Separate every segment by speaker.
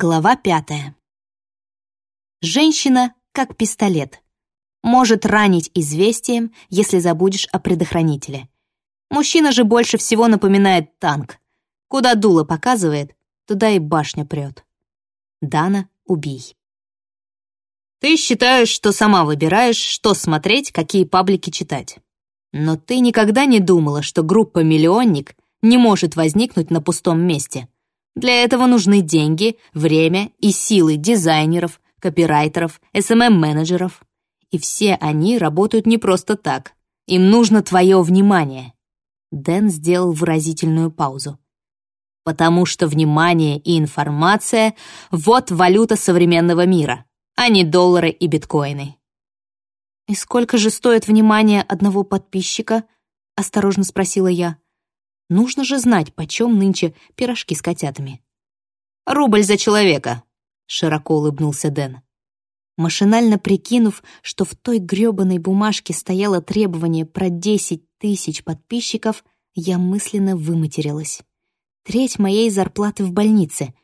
Speaker 1: Глава пятая. Женщина как пистолет. Может ранить известием, если забудешь о предохранителе. Мужчина же больше всего напоминает танк. Куда дуло показывает, туда и башня прет. Дана, убей. Ты считаешь, что сама выбираешь, что смотреть, какие паблики читать. Но ты никогда не думала, что группа «Миллионник» не может возникнуть на пустом месте — для этого нужны деньги, время и силы дизайнеров, копирайтеров, SMM-менеджеров. И все они работают не просто так. Им нужно твое внимание. Дэн сделал выразительную паузу. Потому что внимание и информация — вот валюта современного мира, а не доллары и биткоины. «И сколько же стоит внимание одного подписчика?» — осторожно спросила я. Нужно же знать, почем нынче пирожки с котятами. «Рубль за человека», — широко улыбнулся Дэн. Машинально прикинув, что в той грёбаной бумажке стояло требование про 10 тысяч подписчиков, я мысленно выматерилась. Треть моей зарплаты в больнице.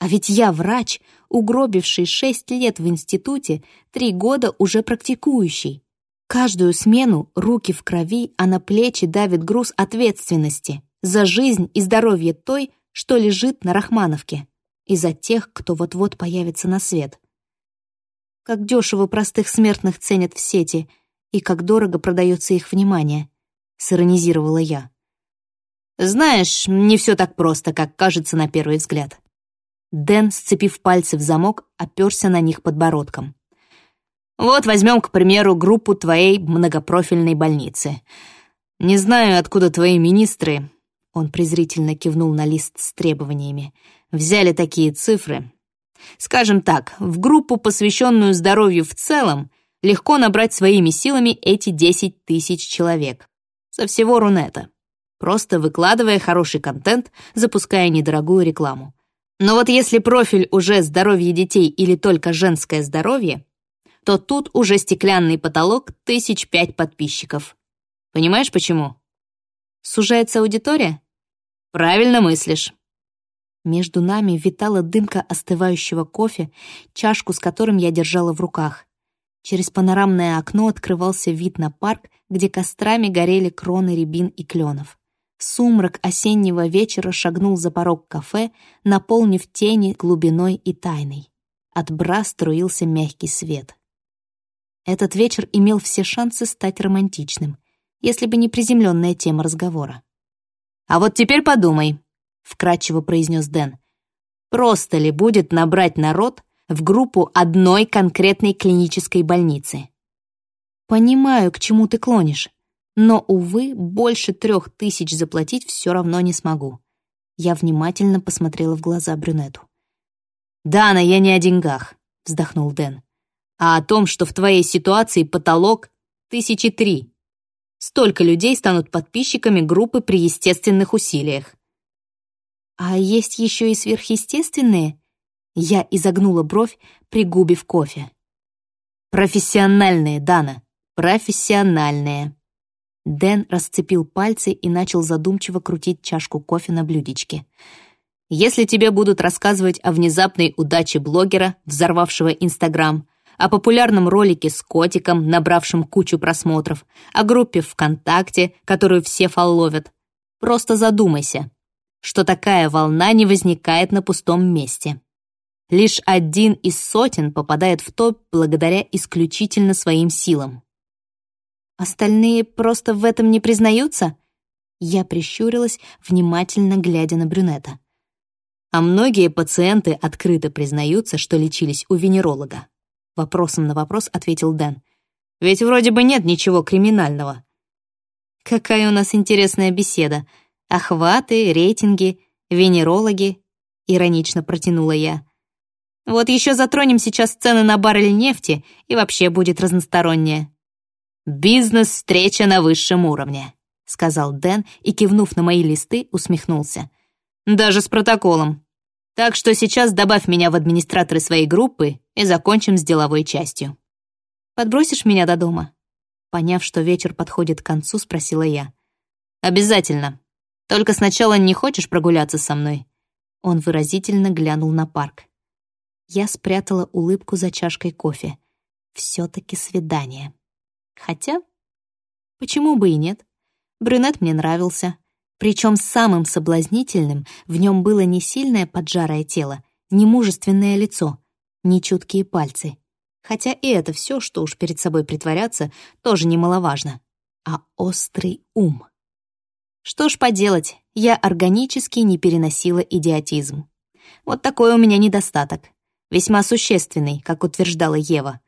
Speaker 1: А ведь я врач, угробивший шесть лет в институте, три года уже практикующий. Каждую смену руки в крови, а на плечи давит груз ответственности за жизнь и здоровье той, что лежит на Рахмановке, и за тех, кто вот-вот появится на свет. Как дешево простых смертных ценят в сети, и как дорого продается их внимание, сиронизировала я. Знаешь, не все так просто, как кажется на первый взгляд. Дэн, сцепив пальцы в замок, оперся на них подбородком. Вот возьмем, к примеру, группу твоей многопрофильной больницы. Не знаю, откуда твои министры, он презрительно кивнул на лист с требованиями. «Взяли такие цифры. Скажем так, в группу, посвященную здоровью в целом, легко набрать своими силами эти 10 тысяч человек. Со всего Рунета. Просто выкладывая хороший контент, запуская недорогую рекламу. Но вот если профиль уже здоровье детей или только женское здоровье, то тут уже стеклянный потолок тысяч пять подписчиков. Понимаешь, почему? Сужается аудитория? Правильно мыслишь. Между нами витала дымка остывающего кофе, чашку с которым я держала в руках. Через панорамное окно открывался вид на парк, где кострами горели кроны рябин и кленов. Сумрак осеннего вечера шагнул за порог кафе, наполнив тени глубиной и тайной. От бра струился мягкий свет. Этот вечер имел все шансы стать романтичным — если бы не приземленная тема разговора. «А вот теперь подумай», — вкратчиво произнес Дэн. «Просто ли будет набрать народ в группу одной конкретной клинической больницы?» «Понимаю, к чему ты клонишь, но, увы, больше трех тысяч заплатить все равно не смогу». Я внимательно посмотрела в глаза брюнету. «Дана, я не о деньгах», — вздохнул Дэн, «а о том, что в твоей ситуации потолок тысячи три, Столько людей станут подписчиками группы при естественных усилиях. А есть еще и сверхъестественные? Я изогнула бровь, пригубив кофе. Профессиональные, Дана, профессиональные. Дэн расцепил пальцы и начал задумчиво крутить чашку кофе на блюдечке. Если тебе будут рассказывать о внезапной удаче блогера, взорвавшего Инстаграм, о популярном ролике с котиком, набравшим кучу просмотров, о группе ВКонтакте, которую все фолловят. Просто задумайся, что такая волна не возникает на пустом месте. Лишь один из сотен попадает в топ благодаря исключительно своим силам. Остальные просто в этом не признаются? Я прищурилась, внимательно глядя на брюнета. А многие пациенты открыто признаются, что лечились у венеролога. Вопросом на вопрос ответил Дэн. «Ведь вроде бы нет ничего криминального». «Какая у нас интересная беседа. Охваты, рейтинги, венерологи», — иронично протянула я. «Вот еще затронем сейчас цены на баррель нефти, и вообще будет разностороннее». «Бизнес-встреча на высшем уровне», — сказал Дэн и, кивнув на мои листы, усмехнулся. «Даже с протоколом. Так что сейчас добавь меня в администраторы своей группы и закончим с деловой частью. Подбросишь меня до дома?» Поняв, что вечер подходит к концу, спросила я. «Обязательно. Только сначала не хочешь прогуляться со мной?» Он выразительно глянул на парк. Я спрятала улыбку за чашкой кофе. Все-таки свидание. Хотя, почему бы и нет? Брюнет мне нравился. Причем самым соблазнительным в нем было не сильное поджарое тело, не мужественное лицо, не чуткие пальцы. Хотя и это все, что уж перед собой притворяться, тоже немаловажно. А острый ум. Что ж поделать, я органически не переносила идиотизм. Вот такой у меня недостаток. Весьма существенный, как утверждала Ева.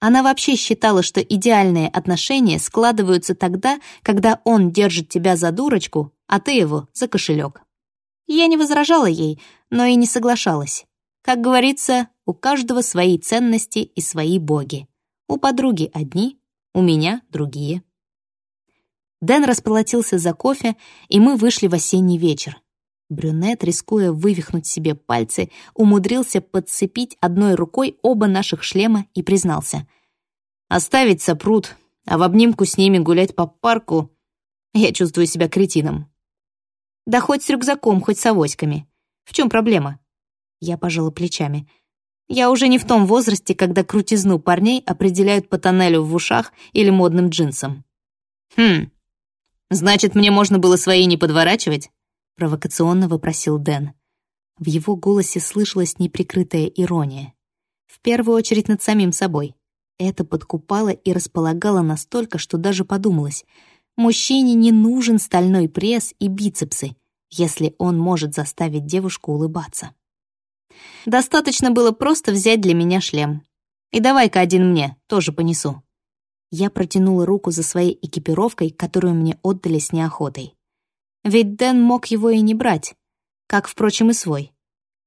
Speaker 1: Она вообще считала, что идеальные отношения складываются тогда, когда он держит тебя за дурочку, а ты его за кошелек. Я не возражала ей, но и не соглашалась. Как говорится, у каждого свои ценности и свои боги. У подруги одни, у меня другие. Дэн расплатился за кофе, и мы вышли в осенний вечер. Брюнет, рискуя вывихнуть себе пальцы, умудрился подцепить одной рукой оба наших шлема и признался. «Оставить сопрут, а в обнимку с ними гулять по парку я чувствую себя кретином». «Да хоть с рюкзаком, хоть с авоськами. В чем проблема?» Я пожала плечами. «Я уже не в том возрасте, когда крутизну парней определяют по тоннелю в ушах или модным джинсам». «Хм, значит, мне можно было свои не подворачивать?» Провокационно вопросил Дэн. В его голосе слышалась неприкрытая ирония. В первую очередь над самим собой. Это подкупало и располагало настолько, что даже подумалось. Мужчине не нужен стальной пресс и бицепсы, если он может заставить девушку улыбаться. Достаточно было просто взять для меня шлем. И давай-ка один мне, тоже понесу. Я протянула руку за своей экипировкой, которую мне отдали с неохотой. Ведь Дэн мог его и не брать, как, впрочем, и свой.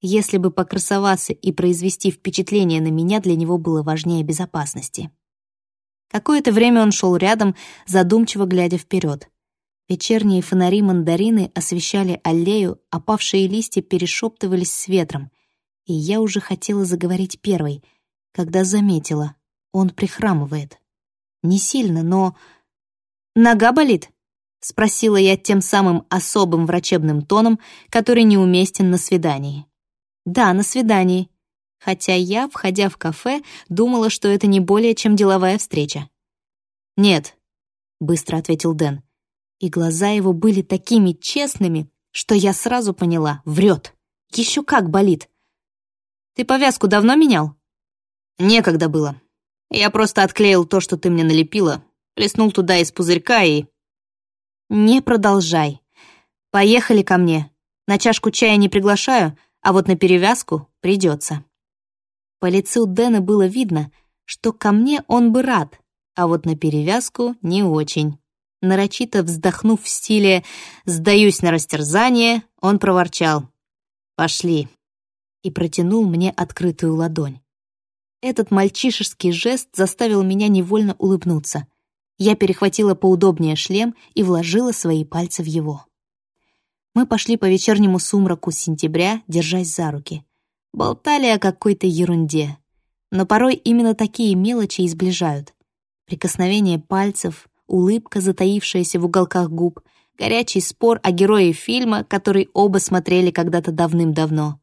Speaker 1: Если бы покрасоваться и произвести впечатление на меня для него было важнее безопасности. Какое-то время он шел рядом, задумчиво глядя вперед. Вечерние фонари мандарины освещали аллею, опавшие листья перешептывались с ветром, и я уже хотела заговорить первой, когда заметила, он прихрамывает. Не сильно, но... «Нога болит?» — спросила я тем самым особым врачебным тоном, который неуместен на свидании. «Да, на свидании», хотя я, входя в кафе, думала, что это не более чем деловая встреча. «Нет», — быстро ответил Дэн, и глаза его были такими честными, что я сразу поняла — врет. Еще как болит. «Ты повязку давно менял?» «Некогда было. Я просто отклеил то, что ты мне налепила, плеснул туда из пузырька и «Не продолжай. Поехали ко мне. На чашку чая не приглашаю, а вот на перевязку придется». По лицу Дэна было видно, что ко мне он бы рад, а вот на перевязку не очень. Нарочито вздохнув в стиле «сдаюсь на растерзание», он проворчал «пошли» и протянул мне открытую ладонь. Этот мальчишеский жест заставил меня невольно улыбнуться. Я перехватила поудобнее шлем и вложила свои пальцы в его. Мы пошли по вечернему сумраку сентября, держась за руки. Болтали о какой-то ерунде. Но порой именно такие мелочи изближают. Прикосновение пальцев, улыбка, затаившаяся в уголках губ, горячий спор о герое фильма, который оба смотрели когда-то давным-давно.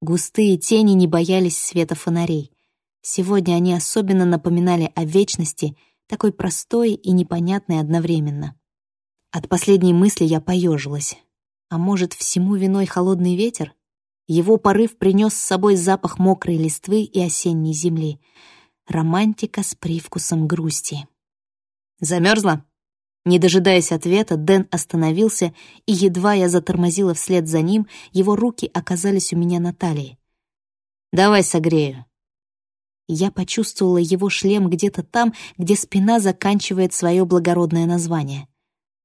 Speaker 1: Густые тени не боялись света фонарей. Сегодня они особенно напоминали о вечности — такой простой и непонятный одновременно. От последней мысли я поежилась. А может, всему виной холодный ветер? Его порыв принес с собой запах мокрой листвы и осенней земли. Романтика с привкусом грусти. Замерзла? Не дожидаясь ответа, Дэн остановился, и едва я затормозила вслед за ним, его руки оказались у меня на талии. «Давай согрею», я почувствовала его шлем где-то там, где спина заканчивает свое благородное название.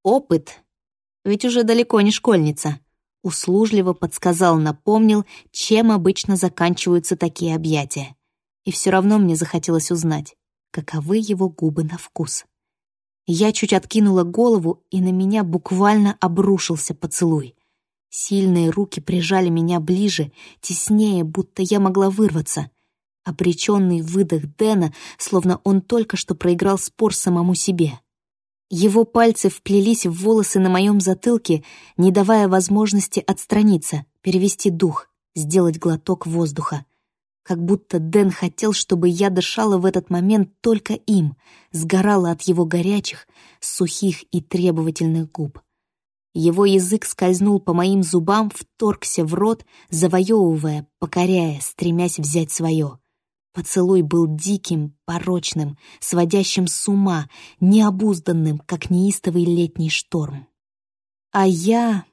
Speaker 1: Опыт, ведь уже далеко не школьница, услужливо подсказал, напомнил, чем обычно заканчиваются такие объятия. И все равно мне захотелось узнать, каковы его губы на вкус. Я чуть откинула голову, и на меня буквально обрушился поцелуй. Сильные руки прижали меня ближе, теснее, будто я могла вырваться — Обреченный выдох Дэна, словно он только что проиграл спор самому себе. Его пальцы вплелись в волосы на моем затылке, не давая возможности отстраниться, перевести дух, сделать глоток воздуха. как будто Дэн хотел, чтобы я дышала в этот момент только им, сгорала от его горячих, сухих и требовательных губ. Его язык скользнул по моим зубам, вторгся в рот, завоевывая, покоряя, стремясь взять свое. Поцелуй был диким, порочным, сводящим с ума, необузданным, как неистовый летний шторм. А я...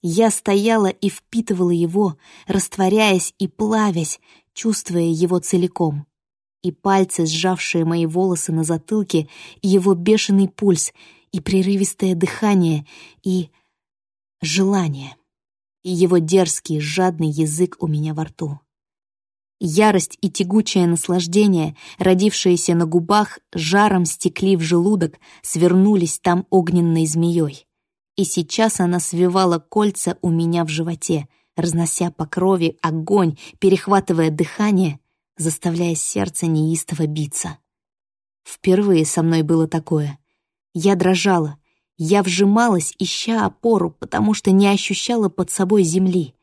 Speaker 1: Я стояла и впитывала его, растворяясь и плавясь, чувствуя его целиком. И пальцы, сжавшие мои волосы на затылке, и его бешеный пульс, и прерывистое дыхание, и желание, и его дерзкий, жадный язык у меня во рту. Ярость и тягучее наслаждение, родившиеся на губах, жаром стекли в желудок, свернулись там огненной змеей. И сейчас она свивала кольца у меня в животе, разнося по крови огонь, перехватывая дыхание, заставляя сердце неистово биться. Впервые со мной было такое. Я дрожала, я вжималась, ища опору, потому что не ощущала под собой земли.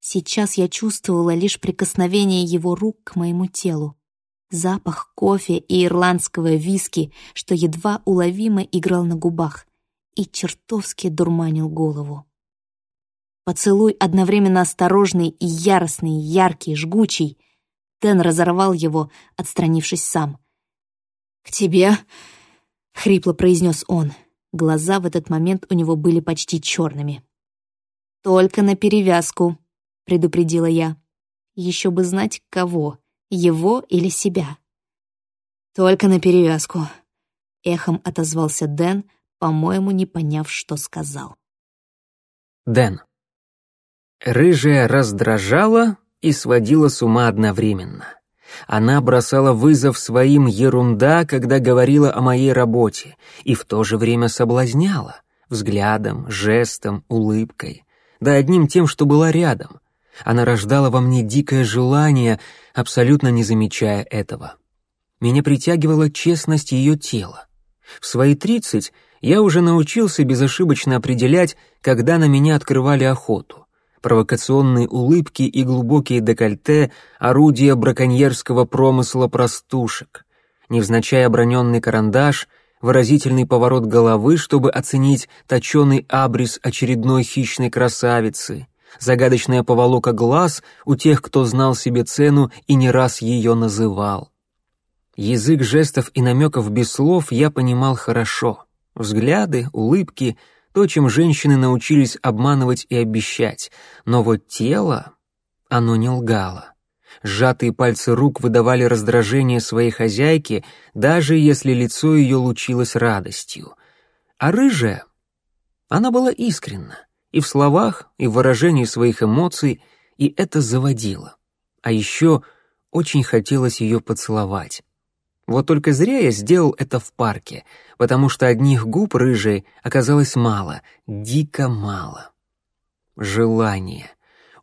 Speaker 1: Сейчас я чувствовала лишь прикосновение его рук к моему телу. Запах кофе и ирландского виски, что едва уловимо играл на губах и чертовски дурманил голову. Поцелуй одновременно осторожный и яростный, яркий, жгучий. Тен разорвал его, отстранившись сам. «К тебе?» — хрипло произнес он. Глаза в этот момент у него были почти черными. «Только на перевязку», — предупредила я. Еще бы знать, кого, его или себя. «Только на перевязку», — эхом отозвался Дэн, по-моему, не поняв, что сказал.
Speaker 2: Дэн. Рыжая раздражала и сводила с ума одновременно. Она бросала вызов своим ерунда, когда говорила о моей работе, и в то же время соблазняла взглядом, жестом, улыбкой, да одним тем, что была рядом. Она рождала во мне дикое желание, абсолютно не замечая этого. Меня притягивала честность ее тела. В свои тридцать я уже научился безошибочно определять, когда на меня открывали охоту. Провокационные улыбки и глубокие декольте — орудия браконьерского промысла простушек. Невзначай оброненный карандаш — выразительный поворот головы, чтобы оценить точеный абрис очередной хищной красавицы, загадочная поволока глаз у тех, кто знал себе цену и не раз ее называл. Язык жестов и намеков без слов я понимал хорошо. Взгляды, улыбки — то, чем женщины научились обманывать и обещать. Но вот тело, оно не лгало. Сжатые пальцы рук выдавали раздражение своей хозяйки, даже если лицо ее лучилось радостью. А рыжая, она была искренна и в словах, и в выражении своих эмоций, и это заводило. А еще очень хотелось ее поцеловать. Вот только зря я сделал это в парке, потому что одних губ рыжей оказалось мало, дико мало. Желание.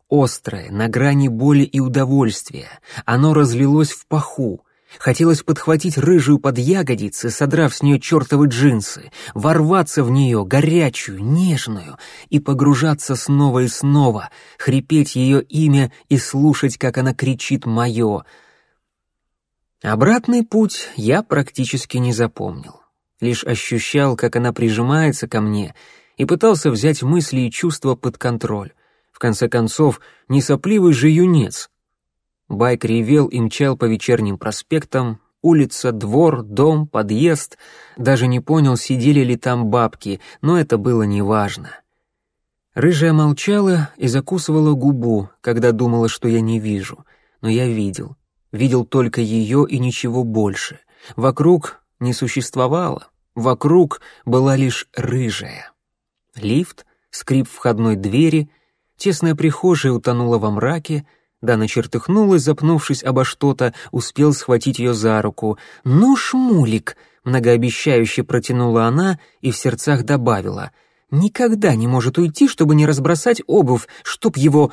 Speaker 2: Острое, на грани боли и удовольствия. Оно разлилось в паху. Хотелось подхватить рыжую под ягодицы, содрав с нее чертовы джинсы, ворваться в нее, горячую, нежную, и погружаться снова и снова, хрипеть ее имя и слушать, как она кричит «моё», Обратный путь я практически не запомнил. Лишь ощущал, как она прижимается ко мне, и пытался взять мысли и чувства под контроль. В конце концов, не сопливый же юнец. Байк ревел и мчал по вечерним проспектам, улица, двор, дом, подъезд. Даже не понял, сидели ли там бабки, но это было неважно. Рыжая молчала и закусывала губу, когда думала, что я не вижу, но я видел видел только ее и ничего больше. Вокруг не существовало, вокруг была лишь рыжая. Лифт, скрип входной двери, тесная прихожая утонула во мраке, Дана чертыхнулась, запнувшись обо что-то, успел схватить ее за руку. «Ну, шмулик!» — многообещающе протянула она и в сердцах добавила. «Никогда не может уйти, чтобы не разбросать обувь, чтоб его...»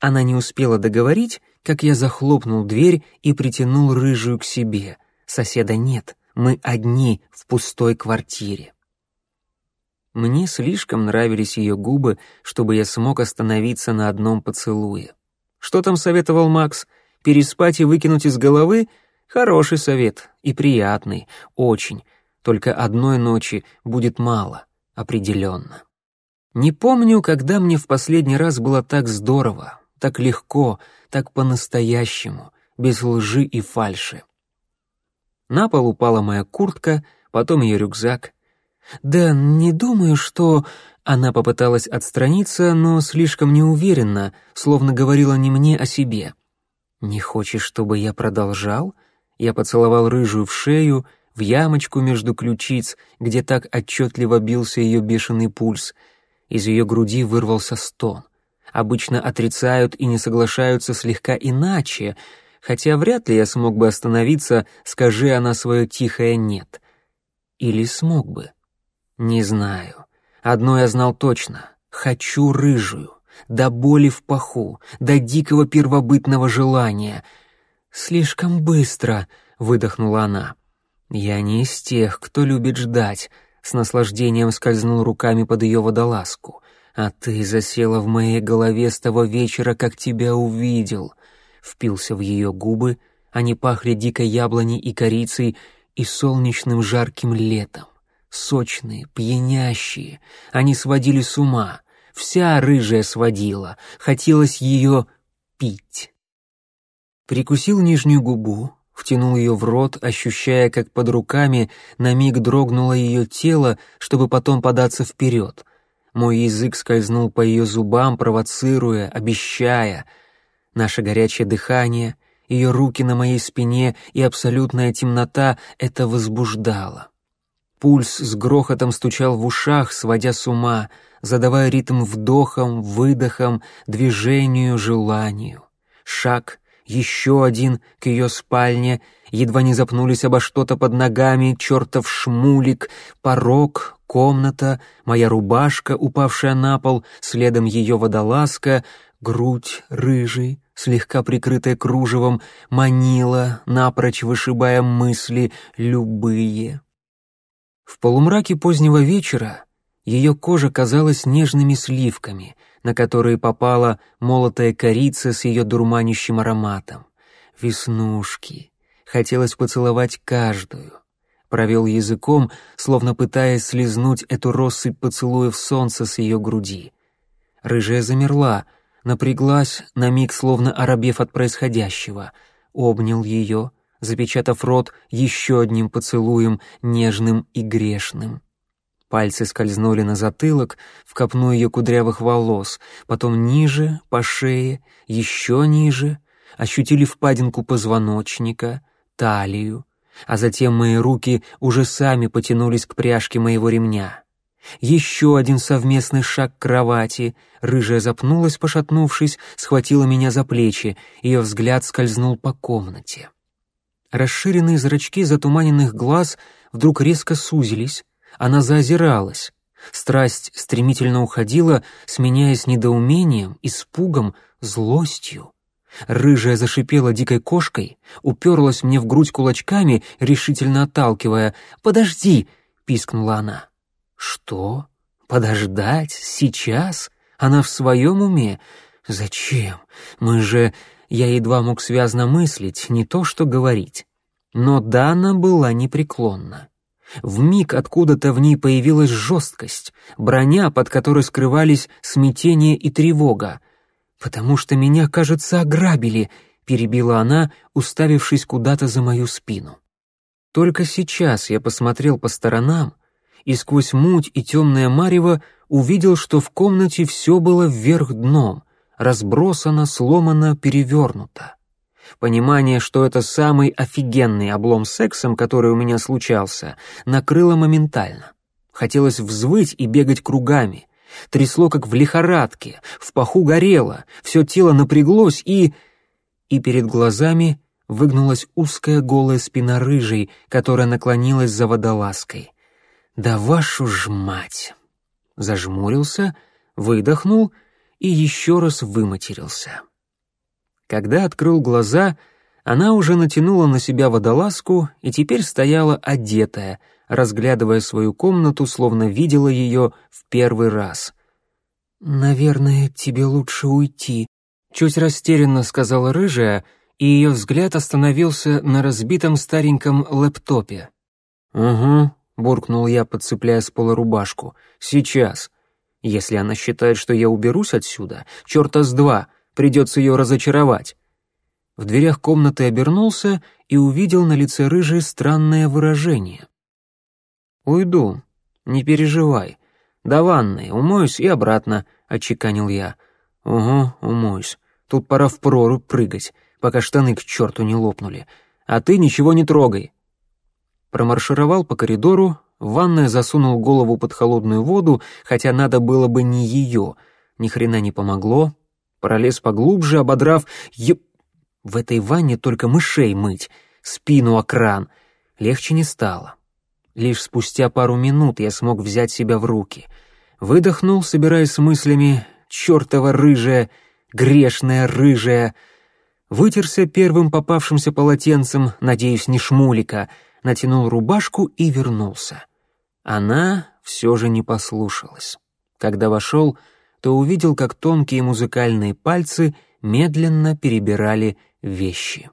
Speaker 2: Она не успела договорить, как я захлопнул дверь и притянул рыжую к себе. Соседа нет, мы одни в пустой квартире. Мне слишком нравились ее губы, чтобы я смог остановиться на одном поцелуе. Что там советовал Макс? Переспать и выкинуть из головы — хороший совет и приятный, очень. Только одной ночи будет мало, определенно. Не помню, когда мне в последний раз было так здорово, так легко, так по-настоящему, без лжи и фальши. На пол упала моя куртка, потом ее рюкзак. «Да не думаю, что...» Она попыталась отстраниться, но слишком неуверенно, словно говорила не мне, а себе. «Не хочешь, чтобы я продолжал?» Я поцеловал рыжую в шею, в ямочку между ключиц, где так отчетливо бился ее бешеный пульс. Из ее груди вырвался стон. Обычно отрицают и не соглашаются слегка иначе, хотя вряд ли я смог бы остановиться, скажи она свое тихое «нет». Или смог бы? Не знаю. Одно я знал точно — хочу рыжую, до боли в паху, до дикого первобытного желания. «Слишком быстро», — выдохнула она. «Я не из тех, кто любит ждать», — с наслаждением скользнул руками под ее водолазку. «А ты засела в моей голове с того вечера, как тебя увидел». Впился в ее губы, они пахли дикой яблоней и корицей и солнечным жарким летом сочные, пьянящие. Они сводили с ума. Вся рыжая сводила. Хотелось ее пить. Прикусил нижнюю губу, втянул ее в рот, ощущая, как под руками на миг дрогнуло ее тело, чтобы потом податься вперед. Мой язык скользнул по ее зубам, провоцируя, обещая. Наше горячее дыхание, ее руки на моей спине и абсолютная темнота — это возбуждало. Пульс с грохотом стучал в ушах, сводя с ума, задавая ритм вдохом, выдохом, движению, желанию. Шаг, еще один к ее спальне, едва не запнулись обо что-то под ногами, чертов шмулик, порог, комната, моя рубашка, упавшая на пол, следом ее водолазка, грудь рыжий, слегка прикрытая кружевом, манила, напрочь вышибая мысли, любые. В полумраке позднего вечера ее кожа казалась нежными сливками, на которые попала молотая корица с ее дурманящим ароматом. Веснушки. Хотелось поцеловать каждую. Провел языком, словно пытаясь слезнуть эту россыпь поцелуев солнца с ее груди. Рыжая замерла, напряглась, на миг словно оробев от происходящего, обнял ее — запечатав рот еще одним поцелуем, нежным и грешным. Пальцы скользнули на затылок, в копну ее кудрявых волос, потом ниже, по шее, еще ниже, ощутили впадинку позвоночника, талию, а затем мои руки уже сами потянулись к пряжке моего ремня. Еще один совместный шаг к кровати. Рыжая запнулась, пошатнувшись, схватила меня за плечи, ее взгляд скользнул по комнате. Расширенные зрачки затуманенных глаз вдруг резко сузились, она заозиралась. Страсть стремительно уходила, сменяясь недоумением, испугом, злостью. Рыжая зашипела дикой кошкой, уперлась мне в грудь кулачками, решительно отталкивая. «Подожди!» — пискнула она. «Что? Подождать? Сейчас? Она в своем уме? Зачем? Мы же...» Я едва мог связно мыслить, не то что говорить. Но Дана была непреклонна. В миг откуда-то в ней появилась жесткость, броня, под которой скрывались смятение и тревога. «Потому что меня, кажется, ограбили», — перебила она, уставившись куда-то за мою спину. Только сейчас я посмотрел по сторонам и сквозь муть и темное марево увидел, что в комнате все было вверх дном — разбросано, сломано, перевернуто. Понимание, что это самый офигенный облом сексом, который у меня случался, накрыло моментально. Хотелось взвыть и бегать кругами. Трясло, как в лихорадке, в паху горело, все тело напряглось и... И перед глазами выгнулась узкая голая спина рыжей, которая наклонилась за водолазкой. «Да вашу ж мать!» Зажмурился, выдохнул и еще раз выматерился. Когда открыл глаза, она уже натянула на себя водолазку и теперь стояла одетая, разглядывая свою комнату, словно видела ее в первый раз. «Наверное, тебе лучше уйти», — чуть растерянно сказала рыжая, и ее взгляд остановился на разбитом стареньком лэптопе. «Угу», — буркнул я, подцепляя с пола рубашку. «Сейчас. Если она считает, что я уберусь отсюда, черта с два, придется ее разочаровать». В дверях комнаты обернулся и увидел на лице рыжей странное выражение. «Уйду, не переживай. До ванной, умоюсь и обратно», — отчеканил я. «Угу, умоюсь. Тут пора в прорубь прыгать, пока штаны к черту не лопнули. А ты ничего не трогай». Промаршировал по коридору, в ванной засунул голову под холодную воду, хотя надо было бы не ее. Ни хрена не помогло. Пролез поглубже, ободрав... Еп... В этой ванне только мышей мыть, спину о кран. Легче не стало. Лишь спустя пару минут я смог взять себя в руки. Выдохнул, собираясь с мыслями «чертова рыжая, грешная рыжая». Вытерся первым попавшимся полотенцем, надеюсь, не шмулика, натянул рубашку и вернулся. Она все же не послушалась. Когда вошел, то увидел, как тонкие музыкальные пальцы медленно перебирали вещи.